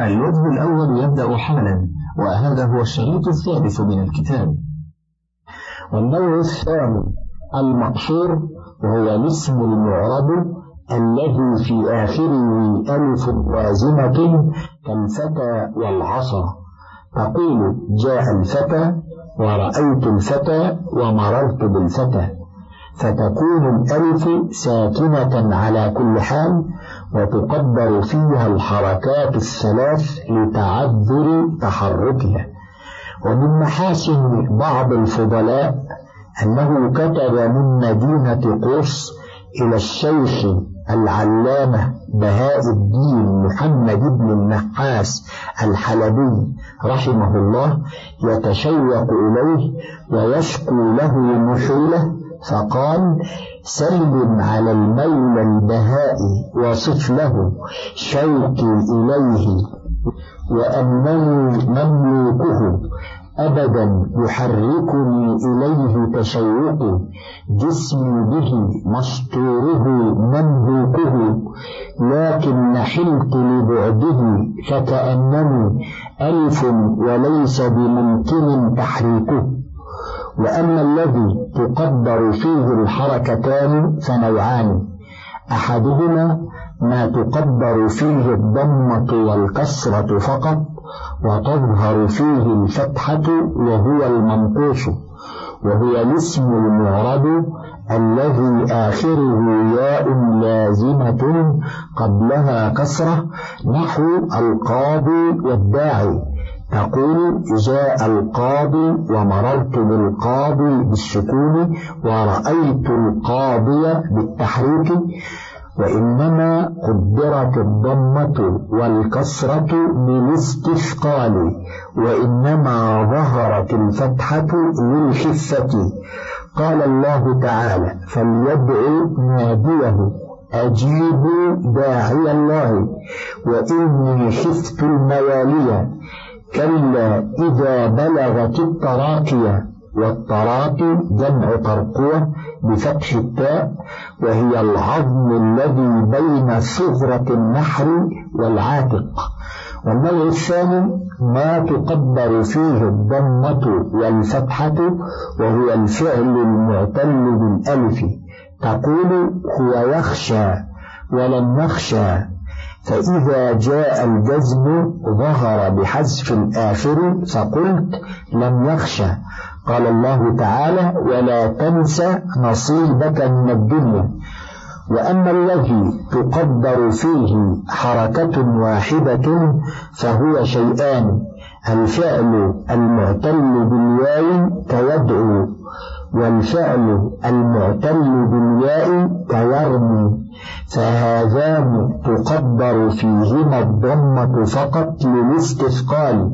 الوجه الأول يبدأ حالا وهذا هو الشريط الثالث من الكتاب. والنوع الثاني المقصور وهو الاسم المعرب الذي في آخره ألف لازمة كالفتى والعصا. تقول جاء الفتى ورأيت الفتى ومررت بالفتى. فتكون الألف ساكنة على كل حال وتقدر فيها الحركات الثلاث لتعذر تحركها. ومن محاسن بعض الفضلاء أنه كتب من مدينة قرص إلى الشيخ العلامة بهاء الدين محمد بن النحاس الحلبي رحمه الله يتشوق إليه ويشكو له نحوله فقال سلم على المولى البهاء وصف له شوقي إليه وأنني مملوكه أبدا يحركني إليه تشوقي جسمي به مستوره مملوكه لكن نحلت لبعده فكأنني ألف وليس بممكن تحريكه. وأما الذي تقدر فيه الحركتان فنوعان. أحدهما ما تقدر فيه الضمة والكسرة فقط وتظهر فيه الفتحة وهو المنقوص وهو الاسم المعرب الذي آخره ياء لازمة قبلها كسرة نحو القاضي والداعي. تقول جاء القاضي ومررت بالقاضي بالسكون ورأيت القاضي بالتحريك وإنما قدرت الضمة والكسرة للاستثقال وإنما ظهرت الفتحة للخفة. قال الله تعالى فليدعو ناديه أجيبوا داعي الله وإني خفت الموالي كلا إذا بلغت التراقية والتراقي جمع ترقوة بفتح التاء وهي العظم الذي بين صغرة النحر والعاتق. والنوع الثاني ما تقدر فيه الضمة والفتحة وهو الفعل المعتل بالألف. تقول هو يخشى ولم يخشى فإذا جاء الجزم ظهر بحذف الآخر فقلت لم يخشى قال الله تعالى ولا تنس نصيبك من الدنيا. وأما الذي تقدر فيه حركة واحدة فهو شيئان. الفعل المعتل بالواو كيدعو والفعل المعتل بالياء كيرمي فهذان تقدر فيهما الضمة فقط للاستثقال.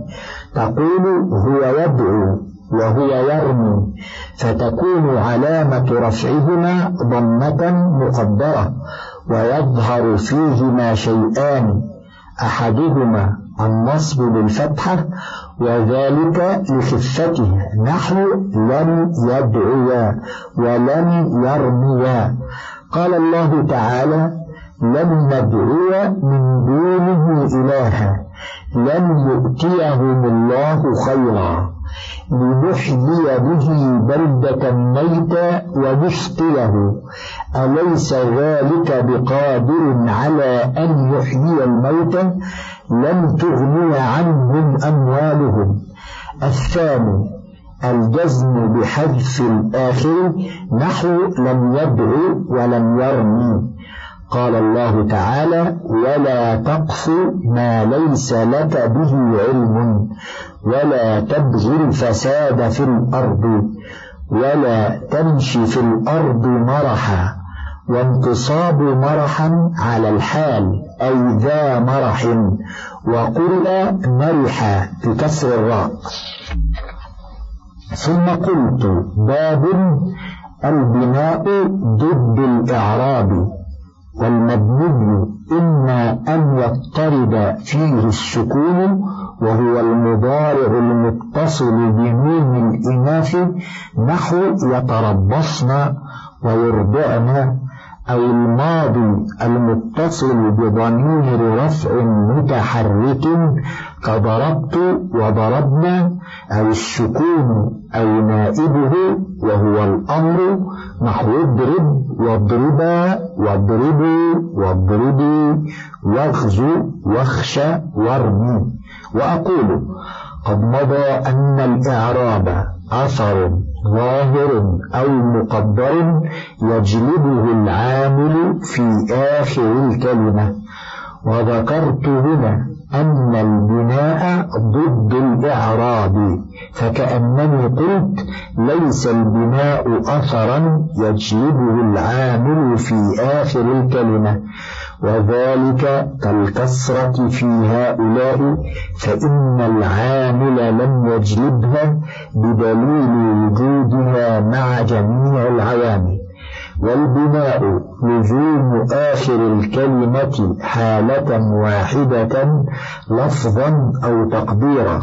تقول هو يدعو وهو يرمي فتكون علامة رفعهما ضمة مقدرة ويظهر فيهما شيئان. أحدهما النصب بالفتحة وذلك لخفتها نحو لم يدعوا ولم يرميا قال الله تعالى لم ندعو من دونه إلها لم يؤتيهم الله خيرا لنحيي به بلدة ميتا ونسقيه أليس ذلك بقادر على أن يحيي الموتى لم تغني عنهم أموالهم. الثاني الجزم بحذف الآخر نحو لم يدعو ولم يرمي. قال الله تعالى ولا تقف ما ليس لك به علم ولا تبغي الفساد في الأرض ولا تمشي في الأرض مرحا وانتصاب مرحا على الحال أي ذا مرح وقل مرحا بكسر الراء. ثم قلت باب البناء ضد الإعراب والمبني إما أن يضطرب فيه السكون وهو المضارع المتصل بنون الإناث نحو يتربصن ويرضعن أو الماضي المتصل بضمير رفع متحرك كضربت وضربنا أو السكون أو نائبه وهو الأمر. نحو اضرب واضربا واضربوا واضربي واغزو واخشى وارمي. وأقول قد مضى أن الإعراب أثر ظاهر أو مقدر يجلبه العامل في آخر الكلمة. وذكرت هنا أن البناء ضد الإعراب فكأنني قلت ليس البناء أثرا يجلبه العامل في آخر الكلمة وذلك كالكسرة في هؤلاء فإن العامل لم يجلبها بدليل وجودها مع جميع العوامل. والبناء لزوم آخر الكلمة حالة واحدة لفظا أو تقديرا.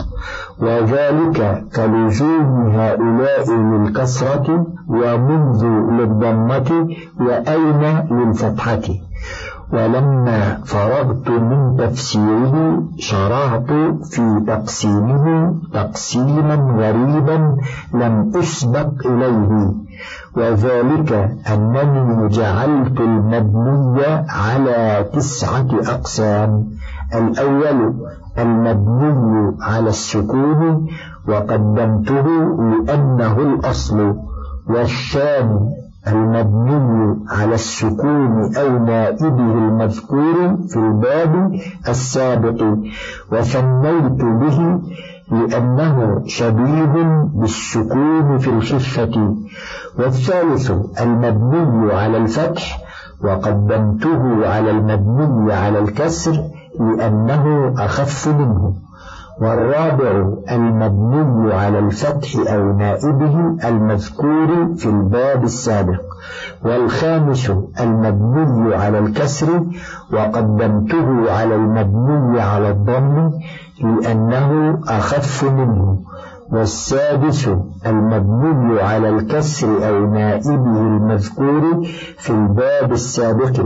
وذلك كلزوم هؤلاء للكسرة ومنذ للضمة وأين للفتحة. ولما فرغت من تفسيره شرعت في تقسيمه تقسيما غريبا لم أسبق إليه. وذلك أنني جعلت المبني على تسعة أقسام. الأول المبني على السكون وقدمته لأنه الأصل. والثاني المبني على السكون أو نائبه المذكور في الباب السابق. وثنيت به لأنه شبيه بالسكون في الخفة. والثالث المبني على الفتح وقدمته على المبني على الكسر لأنه أخف منه. والرابع المبني على الفتح أو نائبه المذكور في الباب السابق. والخامس المبني على الكسر وقدمته على المبني على الضم لأنه أخف منه. والسادس المبني على الكسر أو نائبه المذكور في الباب السابق.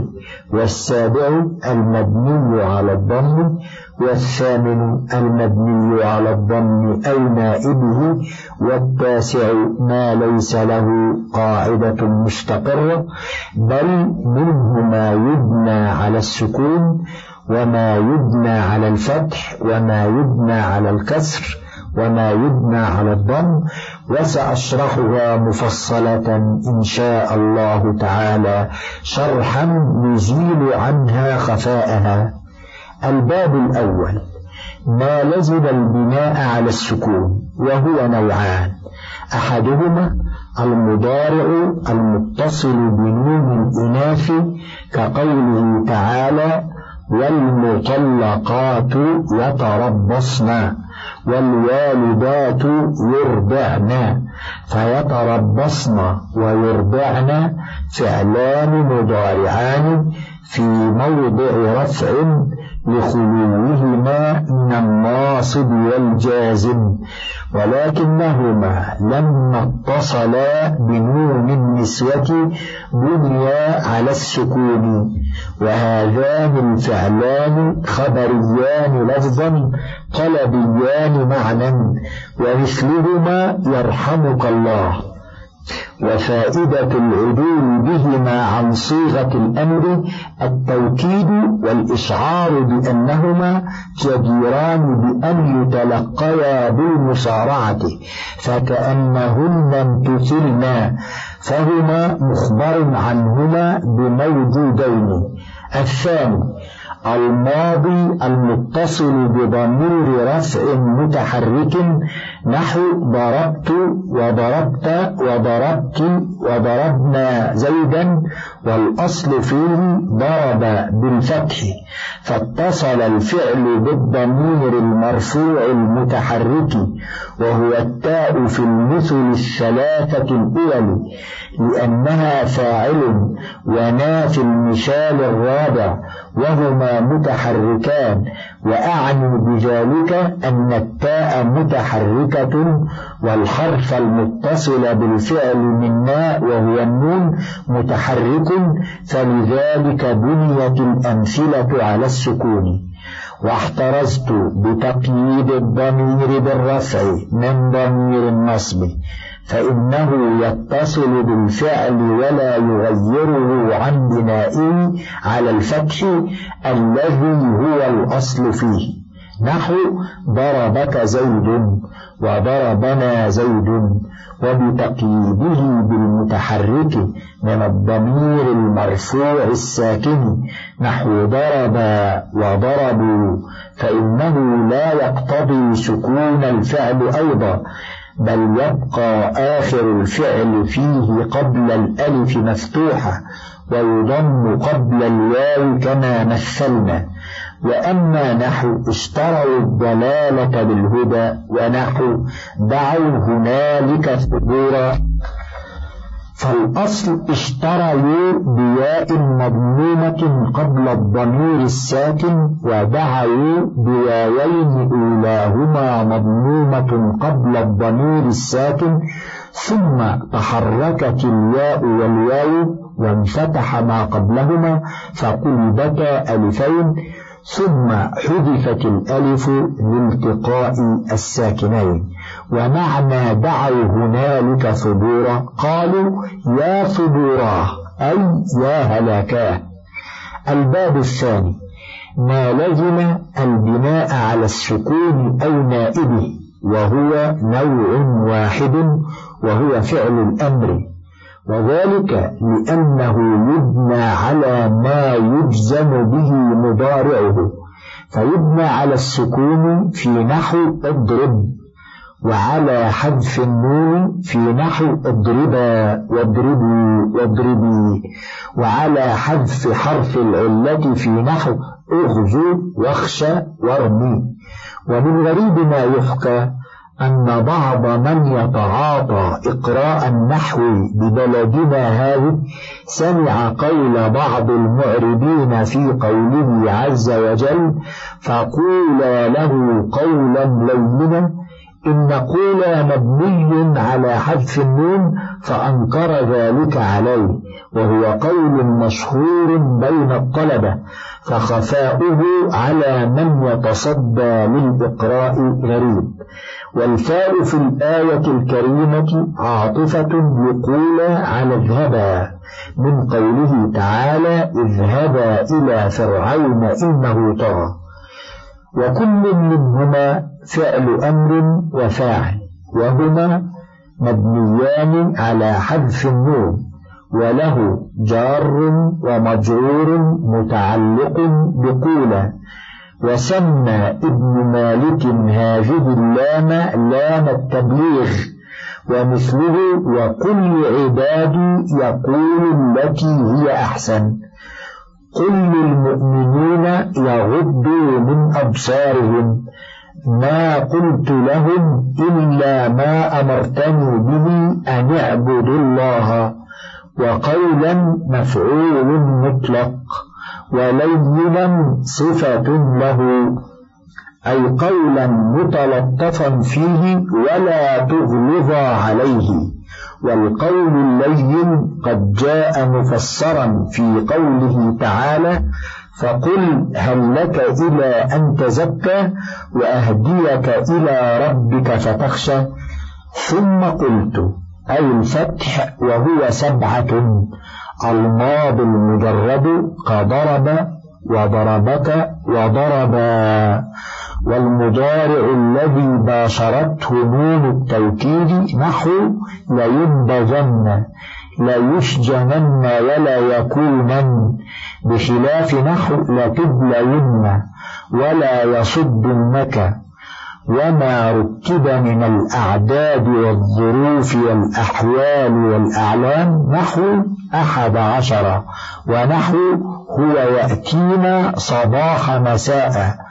والسابع المبني على الضم. والثامن المبني على الضم أو نائبه. والتاسع ما ليس له قاعدة مستقرة بل منه ما يبنى على السكون وما يبنى على الفتح وما يبنى على الكسر. وما يبنى على الضم وسأشرحها مفصلة إن شاء الله تعالى شرحا يزيل عنها خفاءها. الباب الأول ما لزم البناء على السكون وهو نوعان. أحدهما المضارع المتصل بنون الإناث كقوله تعالى والمطلقات يتربصن والوالدات يرضعن. فيتربصن ويرضعن فعلان مضارعان في موضع رفع لخلوهما من الناصب والجازم. ولكنهما لما اتصلا بنون النسوة بنيا على السكون وهذان الفعلان خبريان لفظا طلبيان معنى ومثلهما يرحمك الله. وفائدة العدول بهما عن صيغة الأمر التوكيد والإشعار بأنهما جديران بأن يتلقيا بالمصارعة فكأنهن امتثلنا فهما مخبر عنهما بموجودين. الثاني الماضي المتصل بضمير رفع متحرك نحو ضربت وضربت وضربت وضربنا زيدا والأصل فيه ضرب بالفتح فاتصل الفعل بالضمير المرفوع المتحرك وهو التاء في المثل الثلاثة الأول لأنها فاعل ونافي المثال الرابع وهما متحركان وأعني بذلك أن التاء متحركة والحرف المتصل بالفعل من ماء وهو النون متحرك فلذلك بنيت الأمثلة على السكون. واحترزت بتقييد الضمير بالرفع من ضمير النصب فإنه يتصل بالفعل ولا يغيره عن بنائه على الفتح الذي هو الأصل فيه. نحو ضربك زيد وضربنا زيد وبتقييده بالمتحرك من الضمير المرفوع الساكن. نحو ضرب وضربوا فإنه لا يقتضي سكون الفعل أيضا بل يبقى آخر الفعل فيه قبل الألف مفتوحة ويضم قبل الواو كما مثلنا. وأما نحو اشتروا الضلالة بالهدى ونحو دعوا هنالك ثبورا. فالأصل اشتروا بياء مضمومة قبل الضمير الساكن ودعوا بواوين أولاهما مضمومة قبل الضمير الساكن ثم تحركت الياء والواو وانفتح ما قبلهما فقلبتا ألفين. ثم حذفت الألف لالتقاء الساكنين. ومعنى دعوا هنالك ثبورا قالوا يا ثبوراه أي يا هلاكاه الباب الثاني ما لزم البناء على السكون أو نائبه وهو نوع واحد وهو فعل الأمر. وذلك لأنه يبنى على ما يجزم به مضارعه فيبنى على السكون في نحو اضرب وعلى حذف النون في نحو اضربا واضربوا واضربي وعلى حذف حرف العلة في نحو اغزو واخشى وارمي. ومن غريب ما يحكى أن بعض من يتعاطى إقراء النحو ببلدنا هذه سمع قول بعض المعربين في قوله عز وجل فقولا له قولا لينا إن قولا مبني على حذف النون فأنكر ذلك عليه وهو قول مشهور بين الطلبة فخفاؤه على من يتصدى للإقراء غريب. والفاء في الآية الكريمة عاطفة لقولا على اذهبا من قوله تعالى اذهبا إلى فرعون إنه طغى وكل منهما فعل أمر وفاعل وهما مبنيان على حذف النون وله جار ومجرور متعلق بقولا وسمى ابن مالك هذه اللام لام التبليغ ومثله وكل عبادي يقول التي هي أحسن. قل للمؤمنين يغضوا من أبصارهم. ما قلت لهم إلا ما أمرتني به أن اعبدوا الله وقولا مفعول مطلق ولينا صفة له أي قولا متلطفا فيه ولا تغلظ عليه. والقول اللين قد جاء مفسرا في قوله تعالى فقل هل لك إلى أن تزكى وأهديك إلى ربك فتخشى. ثم قلت أي الفتح وهو سبعة الماضي المجرد كضرب وضربك وضربا. والمضارع الذي باشرته نون التوكيد نحو لينبذن ليسجنن ولا يكونن بخلاف نحو لتبلين ولا يصدنك. وما ركب من الأعداد والظروف والأحوال والأعلام نحو أحد عشر ونحو هو يأتينا صباح مساء.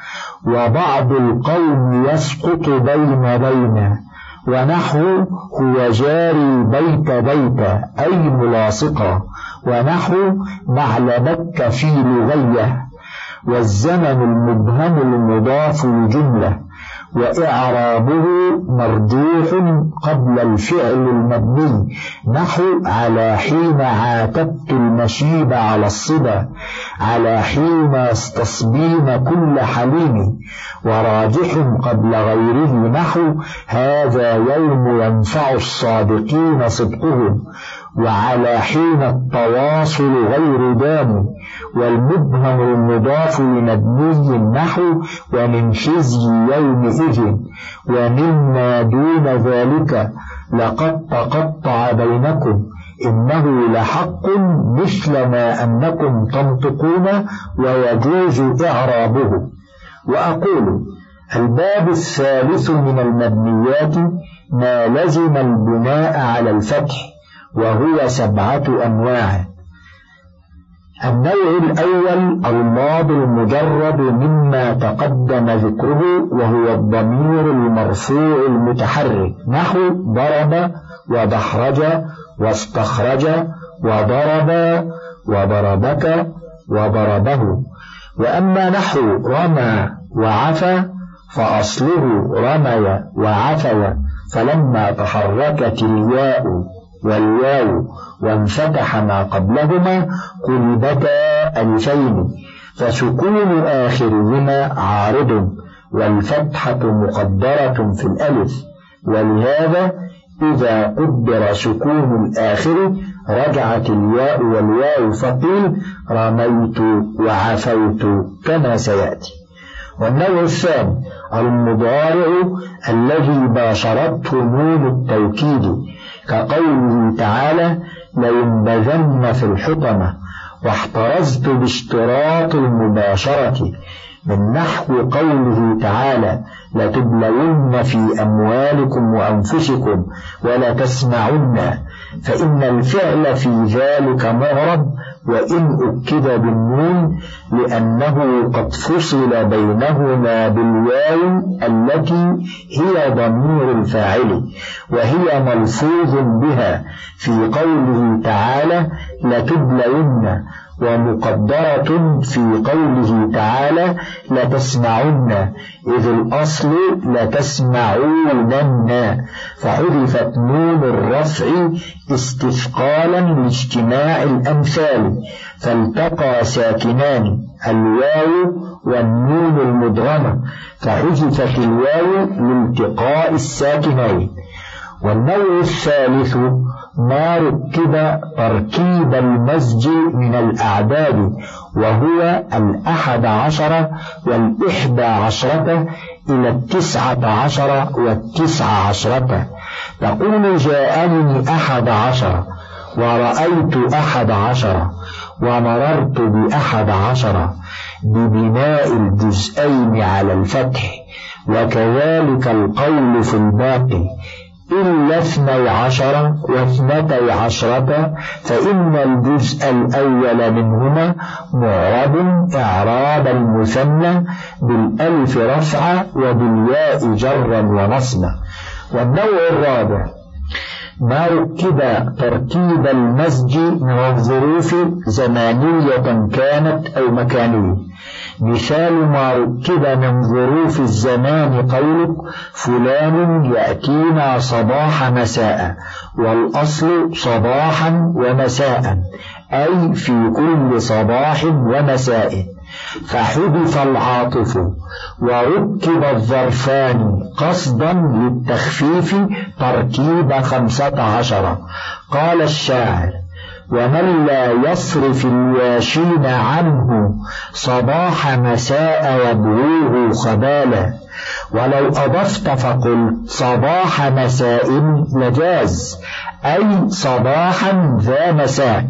وبعض القوم يسقط بين بين ونحو هو جاري بيت بيت أي ملاصقة ونحو معلمك في لغية والزمن المبهم المضاف لجملة وإعرابه مرجوح قبل الفعل المبني. نحو على حين عاتبت المشيب على الصبا على حين يستصبين كل حليم. وراجح قبل غيره نحو هذا يوم ينفع الصادقين صدقهم. وعلى حين التواصل غير دام. والمبهم المضاف لمبني النحو ومن خزي يومئذ. ومما دون ذلك لقد تقطع بينكم. إنه لحق مثل ما أنكم تنطقون ويجوز إعرابه. وأقول الباب الثالث من المبنيات ما لزم البناء على الفتح وهو سبعة أنواع. النوع الأول الماضي المجرد مما تقدم ذكره وهو الضمير المرفوع المتحرك. نحو ضرب ودحرج واستخرج وضرب وضربك وضربه. وأما نحو رمى وعفى فأصله رمي وعفو فلما تحركت الياء والواو وانفتح ما قبلهما قلبتا ألفين فسكون آخرهما عارض والفتحة مقدرة في الألف ولهذا إذا قدر سكون الآخر رجعت الياء والواو فقيل رميت وعفوت كما سيأتي والنوع الثاني المضارع الذي باشرته نون التوكيد كقوله تعالى لينبذن في الحطمة واحترزت باشتراط المباشرة. من نحو قوله تعالى لتبلون في أموالكم وأنفسكم ولا تسمعن فإن الفعل في ذلك مغرب وإن أكد بالنون لأنه قد فصل بينهما بالواو التي هي ضمير الفاعل وهي ملفوظ بها. في قوله تعالى لتبلون ومقدرة في قوله تعالى لتسمعن إذ الأصل لتسمعونن. فحذفت نون الرفع استثقالا لاجتماع الأمثال فالتقى ساكنان الواو والنون المدغمة فحذفت الواو لالتقاء الساكنين. والنوع الثالث ما ركب تركيب المزج من الأعداد وهو الأحد عشر والإحدى عشرة إلى التسعة عشر والتسع عشرة. تقول جاءني أحد عشر ورأيت أحد عشر ومررت بأحد عشر ببناء الجزئين على الفتح وكذلك القول في الباقي. إلا اثني عشر واثنتي عشرة فإن الجزء الأول منهما معرب إعراب المثنى بالألف رفعة وبالياء جرا ونصبا. والنوع الرابع ما ركب ترتيب المزج من الظروف زمانية كانت أو مكانية. مثال ما ركب من ظروف الزمان قولك فلان يأتينا صباح مساء والأصل صباحا ومساء أي في كل صباح ومساء. فحذف العاطف وركب الظرفان قصدا للتخفيف تركيب خمسة عشر. قال الشاعر ومن لا يصرف الواشين عنه صباح مساء يبغوه خبالا. ولو أضفت فقل صباح مساء لجاز أي صباحا ذا مساء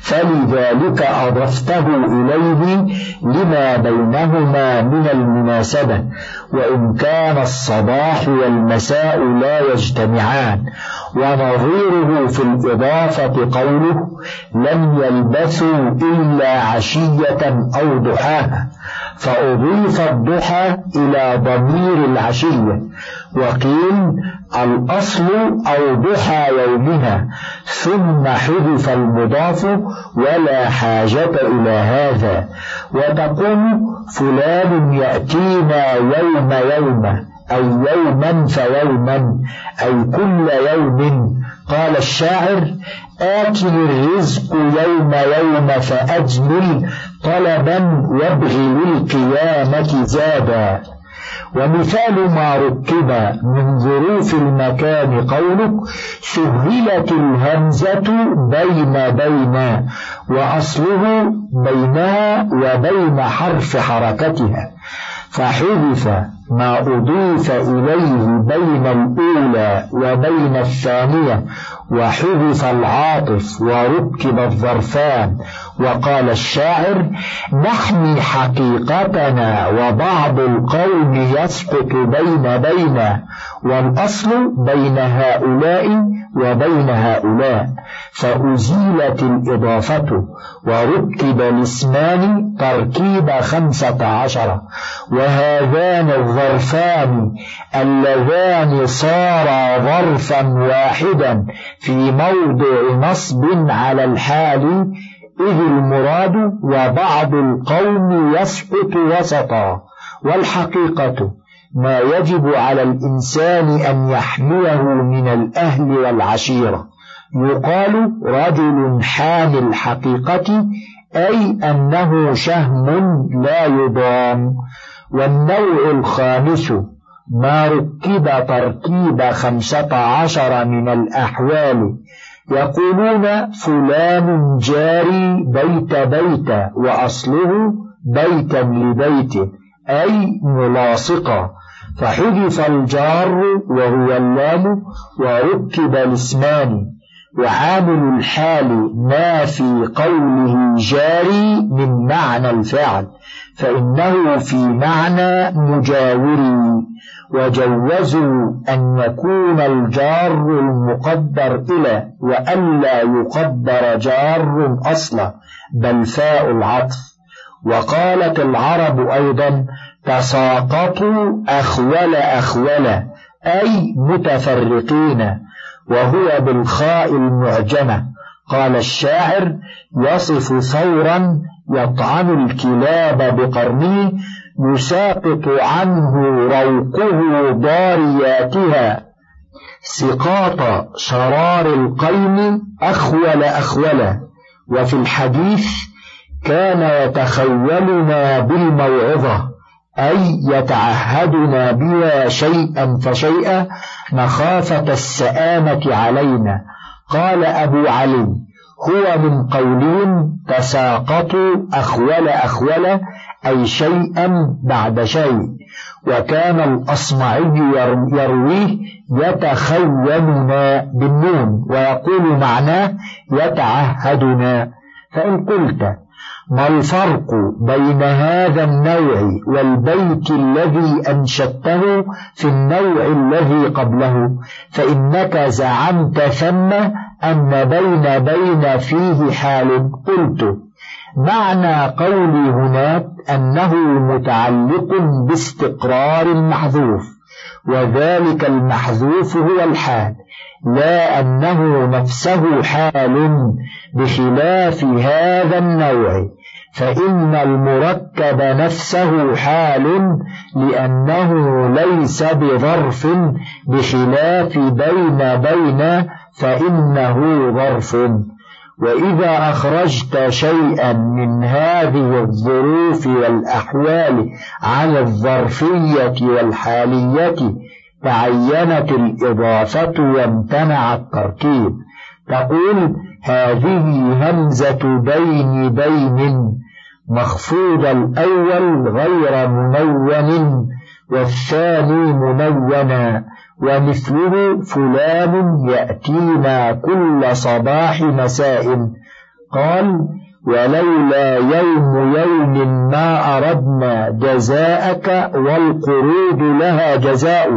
فلذلك أضفته إليه لما بينهما من المناسبة وإن كان الصباح والمساء لا يجتمعان ونظيره في الإضافة قوله لم يلبثوا إلا عشية أو ضحاها فأضيف الضحى إلى ضمير العشية. وقيل الأصل أو ضحى يوم بينها ثم حذف المضاف ولا حاجة إلى هذا. وتقول فلان يأتينا يوم يوم أي يوما فيوما أي كل يوم. قال الشاعر آكل الرزق يوم يوم فأجمل طلبا وابغ للقيامة زادا. ومثال ما ركب من ظروف المكان قولك سهلت الهمزة بين بين وأصله بينها وبين حرف حركتها. فحذف ما أضيف إليه بين الأولى وبين الثانية وحذف العاطف وركب الظرفان. وقال الشاعر نحمي حقيقتنا وبعض القوم يسقط بين بين والأصل بين هؤلاء وبين هؤلاء فأزيلت الإضافة وركب الاسمان تركيب خمسة عشر وهذان الظرفان اللذان صارا ظرفا واحدا في موضع نصب على الحال إذ المراد وبعض القوم يسقط وسطا والحقيقة ما يجب على الإنسان أن يحميه من الأهل والعشيرة. يقال رجل حامل الحقيقة أي أنه شهم لا يضام. والنوع الخامس ما ركب تركيب خمسة عشر من الأحوال. يقولون فلان جاري بيت بيت وأصله بيتا لبيت أي ملاصقا فحذف الجار وهو اللام وركب الاسمان وعامل الحال ما في قوله جاري من معنى الفعل فإنه في معنى مجاوري وجوزوا أن يكون الجار المقدر إلى وألا يقدر جار أصلا بل فاء العطف. وقالت العرب أيضا تساقطوا أخول أخول أي متفرقين وهو بالخاء المعجمة. قال الشاعر يصف ثورا يطعن الكلاب بقرنه يساقط عنه روقه ضارياتها سقاط شرار القيم أخول أخول. وفي الحديث كان يتخولنا بالموعظة. أي يتعهدنا بها شيئا فشيئا مخافة السآمة علينا. قال أبو علي هو من قولهم تساقطوا أخول أخول أي شيئا بعد شيء. وكان الأصمعي يرويه يتخوننا بالنون ويقول معناه يتعهدنا. فإن قلت ما الفرق بين هذا النوع والبيت الذي أنشدته في النوع الذي قبله؟ فإنك زعمت ثم أن بين بين فيه حال. قلت معنى قولي هناك أنه متعلق باستقرار محذوف وذلك المحذوف هو الحال. لا أنه نفسه حال بخلاف هذا النوع فإن المركب نفسه حال لأنه ليس بظرف بخلاف بين بين فإنه ظرف. وإذا أخرجت شيئا من هذه الظروف والأحوال عن الظرفية والحالية تعينت الإضافة وامتنع التركيب. تقول هذه همزة بين بين مخفوض الأول غير منون والثاني منونا ومثله فلان يأتينا كل صباح مساء. قال ولولا يوم يوم ما أردنا جزاءك والقروض لها جزاء.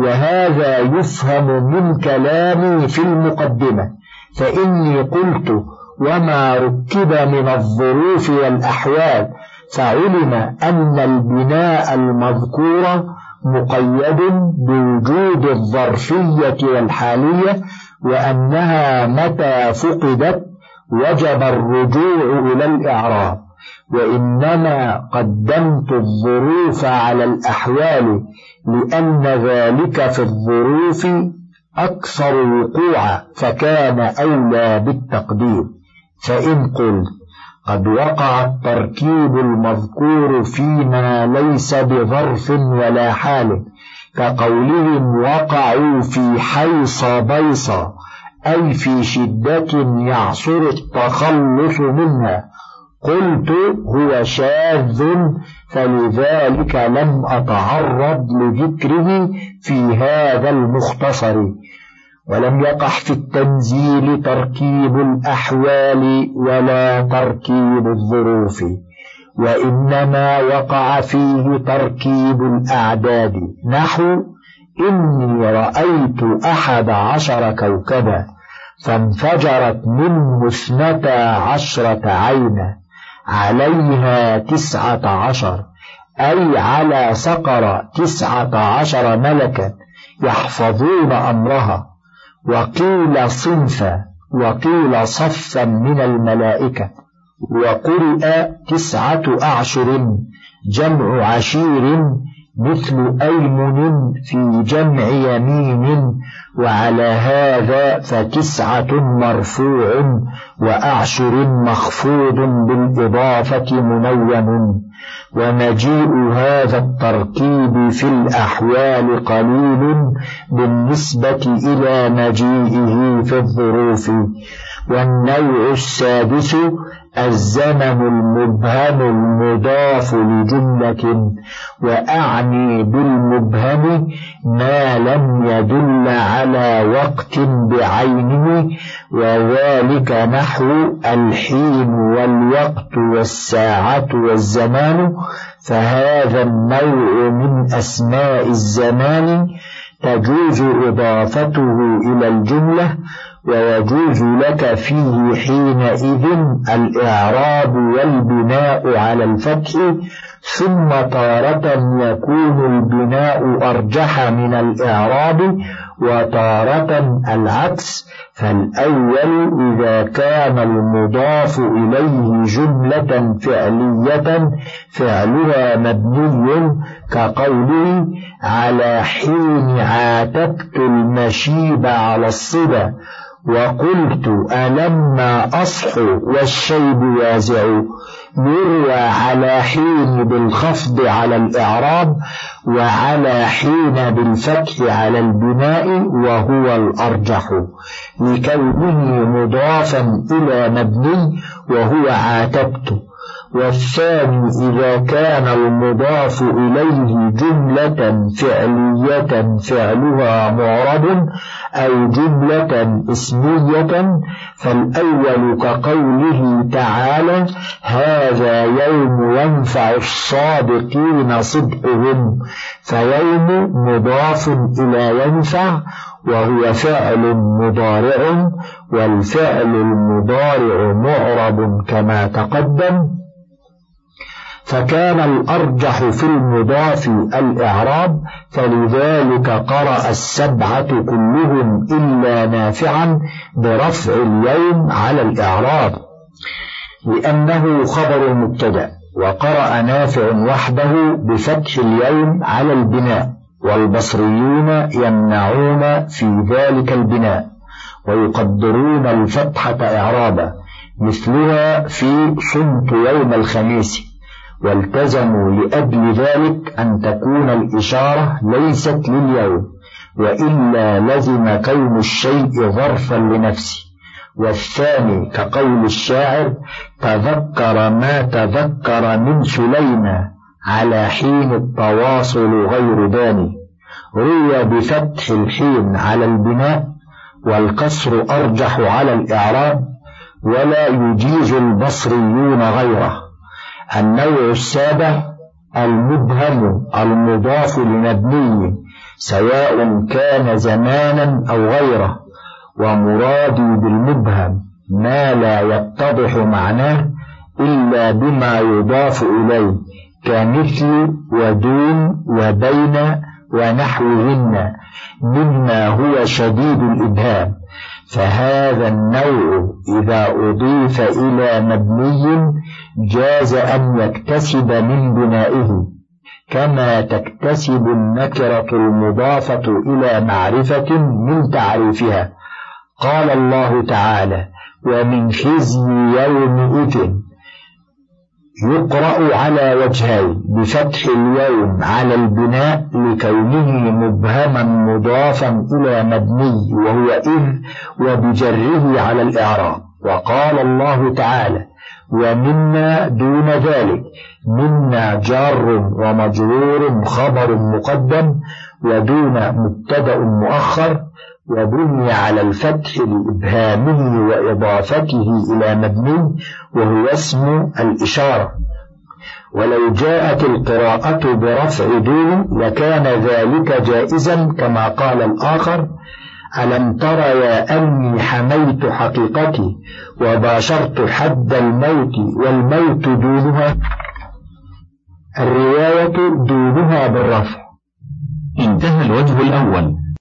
وهذا يفهم من كلامي في المقدمة. فإني قلت وما ركب من الظروف والأحوال فعلم أن البناء المذكور مقيد بوجود الظرفية والحالية وأنها متى فقدت وجب الرجوع إلى الإعراب. وإنما قدمت الظروف على الأحوال لأن ذلك في الظروف أكثر وقوعا فكان أولى بالتقديم. فإن قلت قد وقع التركيب المذكور فيما ليس بظرف ولا حال كقولهم وقعوا في حيص بيص أي في شدة يعصر التخلص منها. قلت هو شاذ فلذلك لم أتعرض لذكره في هذا المختصر. ولم يقع في التنزيل تركيب الأحوال ولا تركيب الظروف وإنما وقع فيه تركيب الأعداد. نحو إني رأيت أحد عشر كوكبا فانفجرت منه اثنتا عشرة عينا. عليها تسعة عشر أي على صقر تسعة عشر ملكا يحفظون أمرها. وقيل صنفا وقيل صفا من الملائكة. وقرئ تسعة أعشر جمع عشير مثل أيمن في جمع يمين وعلى هذا فتسعة مرفوع وأعشر مخفوض بالإضافة منون. ومجيء هذا التركيب في الأحوال قليل بالنسبة إلى مجيئه في الظروف. والنوع السادس الزمن المبهم المضاف لجملة وأعني بالمبهم ما لم يدل على وقت بعينه وذلك نحو الحين والوقت والساعة والزمان فهذا النوع من أسماء الزمان تجوز إضافته إلى الجملة ويجوز لك فيه حينئذ الإعراب والبناء على الفتح ثم تارة يكون البناء أرجح من الإعراب وتارة العكس فالأول إذا كان المضاف إليه جملة فعلية فعلها مبني كقوله على حين عاتبت المشيب على الصبا. وقلت ألما أصحو والشيب يازع. يروى على حين بالخفض على الإعراب وعلى حين بالفتح على البناء وهو الأرجح. لكونه مضافا إلى مبني وهو عاتبت. والثاني إذا كان المضاف إليه جملة فعلية فعلها معرب أو جملة اسمية فالأول كقوله تعالى هذا يوم ينفع الصادقين صدقهم فيوم مضاف إلى ينفع وهو فعل مضارع والفعل المضارع معرب كما تقدم. فكان الأرجح في المضاف الإعراب فلذلك قرأ السبعة كلهم إلا نافعا برفع اليوم على الإعراب لأنه خبر مبتدأ وقرأ نافع وحده بفتح اليوم على البناء والبصريون يمنعون في ذلك البناء ويقدرون الفتحة إعرابا مثلها في صمت يوم الخميس. والتزموا لأجل ذلك أن تكون الإشارة ليست لليوم وإلا لزم كون الشيء ظرفا لنفسه. والثاني كقول الشاعر تذكر ما تذكر من سليمان على حين التواصل غير داني روي بفتح الحين على البناء والكسر أرجح على الإعراب ولا يجيز البصريون غيره. النوع السابع المبهم المضاف لمبني سواء كان زمانا أو غيره ومرادي بالمبهم ما لا يتضح معناه إلا بما يضاف إليه كمثل ودون وبين ونحوهن مما هو شديد الإبهام. فهذا النوع إذا أضيف إلى مبني جاز أن يكتسب من بنائه كما تكتسب النكرة المضافة إلى معرفة من تعريفها. قال الله تعالى ومن خزي يومئذ يقرأ على وجهين بفتح اليوم على البناء لكونه مبهما مضافا إلى مبني وهو إذ وبجره على الإعراب. وقال الله تعالى ومنا دون ذلك منا جار ومجرور خبر مقدم ودون مبتدأ مؤخر وبني على الفتح لإبهامه وإضافته إلى مبني وهو اسم الإشارة. ولو جاءت القراءة برفع دون لكان ذلك جائزا كما قال الآخر ألم تر يا أني حميت حقيقتي وباشرت حد الموت والموت دونها؟ الرواية دونها بالرفع. انتهى الوجه الأول.